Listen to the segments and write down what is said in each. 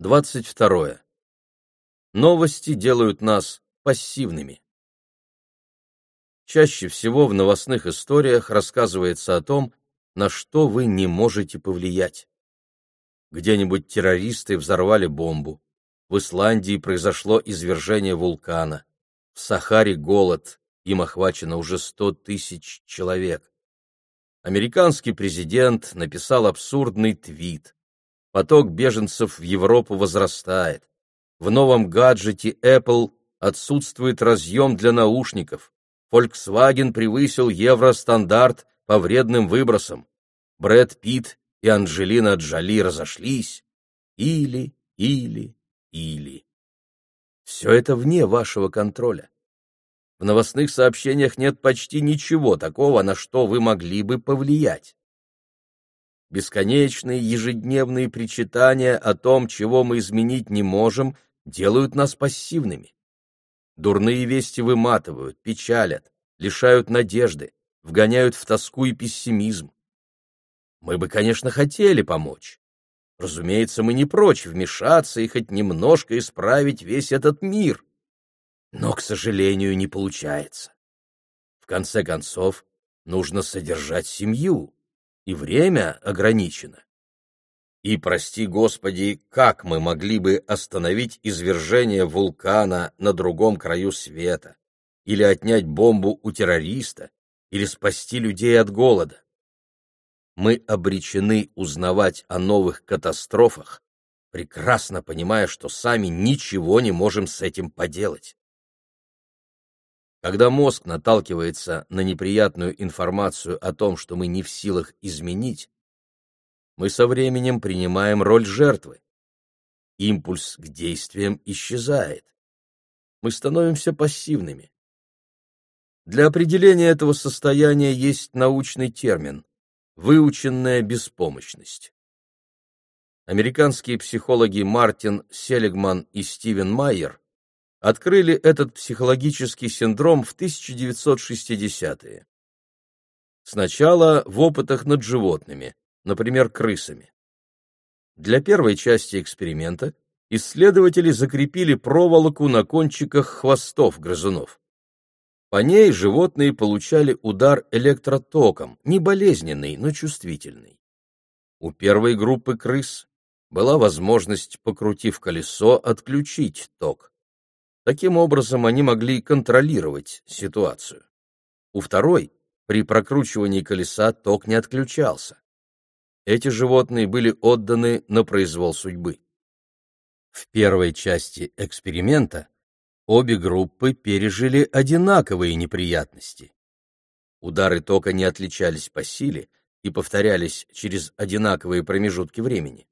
22. Новости делают нас пассивными. Чаще всего в новостных историях рассказывается о том, на что вы не можете повлиять. Где-нибудь террористы взорвали бомбу, в Исландии произошло извержение вулкана, в Сахаре голод, им охвачено уже 100 тысяч человек. Американский президент написал абсурдный твит. Поток беженцев в Европу возрастает. В новом гаджете Apple отсутствует разъем для наушников. Volkswagen превысил евростандарт по вредным выбросам. Брэд Питт и Анджелина Джоли разошлись. Или, или, или. Все это вне вашего контроля. В новостных сообщениях нет почти ничего такого, на что вы могли бы повлиять. Бесконечные ежедневные причитания о том, чего мы изменить не можем, делают нас пассивными. Дурные вести выматывают, печалят, лишают надежды, вгоняют в тоску и пессимизм. Мы бы, конечно, хотели помочь. Разумеется, мы не прочь вмешаться и хоть немножко исправить весь этот мир. Но, к сожалению, не получается. В конце концов, нужно содержать семью, и время ограничено. И, прости Господи, как мы могли бы остановить извержение вулкана на другом краю света, или отнять бомбу у террориста, или спасти людей от голода? Мы обречены узнавать о новых катастрофах, прекрасно понимая, что сами ничего не можем с этим поделать. Когда мозг наталкивается на неприятную информацию о том, что мы не в силах изменить, мы со временем принимаем роль жертвы. Импульс к действиям исчезает. Мы становимся пассивными. Для определения этого состояния есть научный термин – выученная беспомощность. Американские психологи Мартин Селигман и Стивен Майер открыли этот психологический синдром в 1960-е. Сначала в опытах над животными, например, крысами. Для первой части эксперимента исследователи закрепили проволоку на кончиках хвостов грызунов. По ней животные получали удар электротоком, не болезненный, но чувствительный. У первой группы крыс была возможность, покрутив колесо, отключить ток. Таким образом, они могли контролировать ситуацию. У второй при прокручивании колеса ток не отключался. Эти животные были отданы на произвол судьбы. В первой части эксперимента обе группы пережили одинаковые неприятности. Удары тока не отличались по силе и повторялись через одинаковые промежутки времени,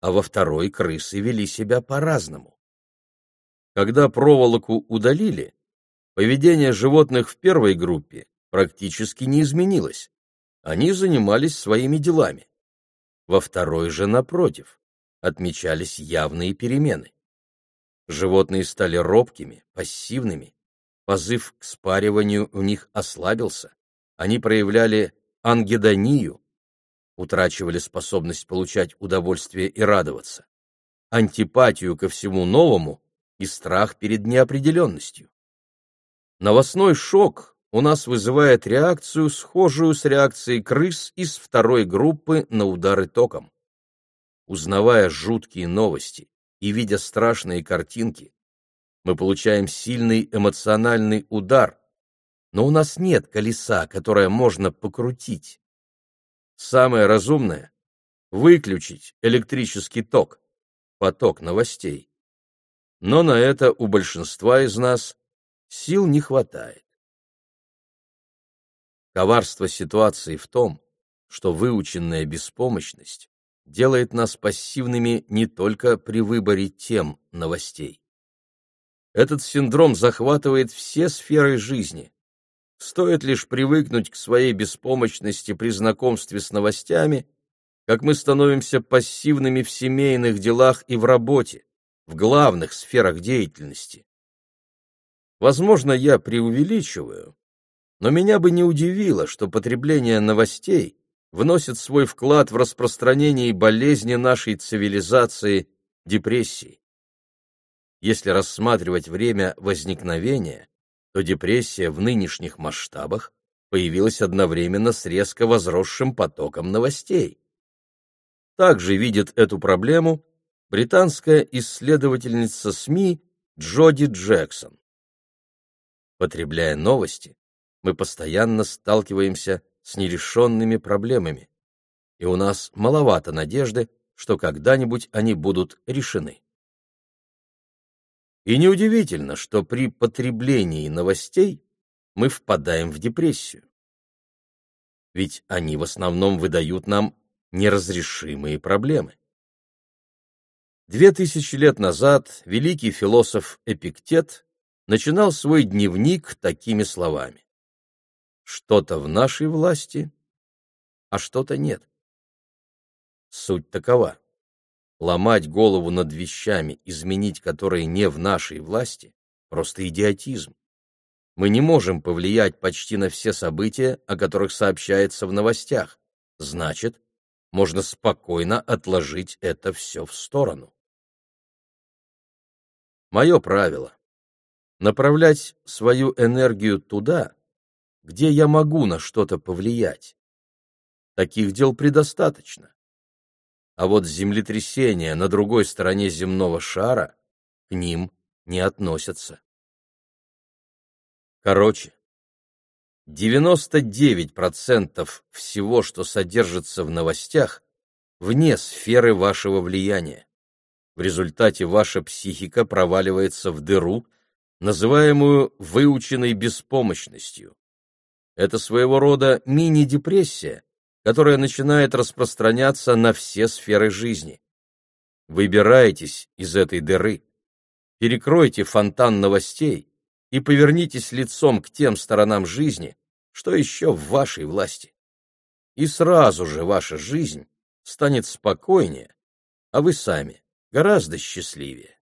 а во второй крысы вели себя по-разному. Когда проволоку удалили, поведение животных в первой группе практически не изменилось. Они занимались своими делами. Во второй же, напротив, отмечались явные перемены. Животные стали робкими, пассивными, позыв к спариванию у них ослабился, они проявляли ангедонию, утрачивали способность получать удовольствие и радоваться, антипатию ко всему новому и страх перед неопределенностью. Новостной шок у нас вызывает реакцию, схожую с реакцией крыс из второй группы на удары током. Узнавая жуткие новости и видя страшные картинки, мы получаем сильный эмоциональный удар, но у нас нет колеса, которое можно покрутить. Самое разумное — выключить электрический ток, поток новостей но на это у большинства из нас сил не хватает. Коварство ситуации в том, что выученная беспомощность делает нас пассивными не только при выборе тем новостей. Этот синдром захватывает все сферы жизни. Стоит лишь привыкнуть к своей беспомощности при знакомстве с новостями, как мы становимся пассивными в семейных делах и в работе в главных сферах деятельности. Возможно, я преувеличиваю, но меня бы не удивило, что потребление новостей вносит свой вклад в распространение болезни нашей цивилизации, депрессии. Если рассматривать время возникновения, то депрессия в нынешних масштабах появилась одновременно с резко возросшим потоком новостей. Также видит эту проблему британская исследовательница СМИ Джоди Джексон. Потребляя новости, мы постоянно сталкиваемся с нерешенными проблемами, и у нас маловато надежды, что когда-нибудь они будут решены. И неудивительно, что при потреблении новостей мы впадаем в депрессию. Ведь они в основном выдают нам неразрешимые проблемы. Две тысячи лет назад великий философ Эпиктет начинал свой дневник такими словами. Что-то в нашей власти, а что-то нет. Суть такова. Ломать голову над вещами, изменить которые не в нашей власти, просто идиотизм. Мы не можем повлиять почти на все события, о которых сообщается в новостях. Значит, можно спокойно отложить это все в сторону. Мое правило — направлять свою энергию туда, где я могу на что-то повлиять. Таких дел предостаточно а вот землетрясения на другой стороне земного шара к ним не относятся. Короче, 99% всего, что содержится в новостях, вне сферы вашего влияния. В результате ваша психика проваливается в дыру, называемую выученной беспомощностью. Это своего рода мини-депрессия, которая начинает распространяться на все сферы жизни. Выбирайтесь из этой дыры, перекройте фонтан новостей и повернитесь лицом к тем сторонам жизни, что еще в вашей власти. И сразу же ваша жизнь станет спокойнее, а вы сами гораздо счастливее.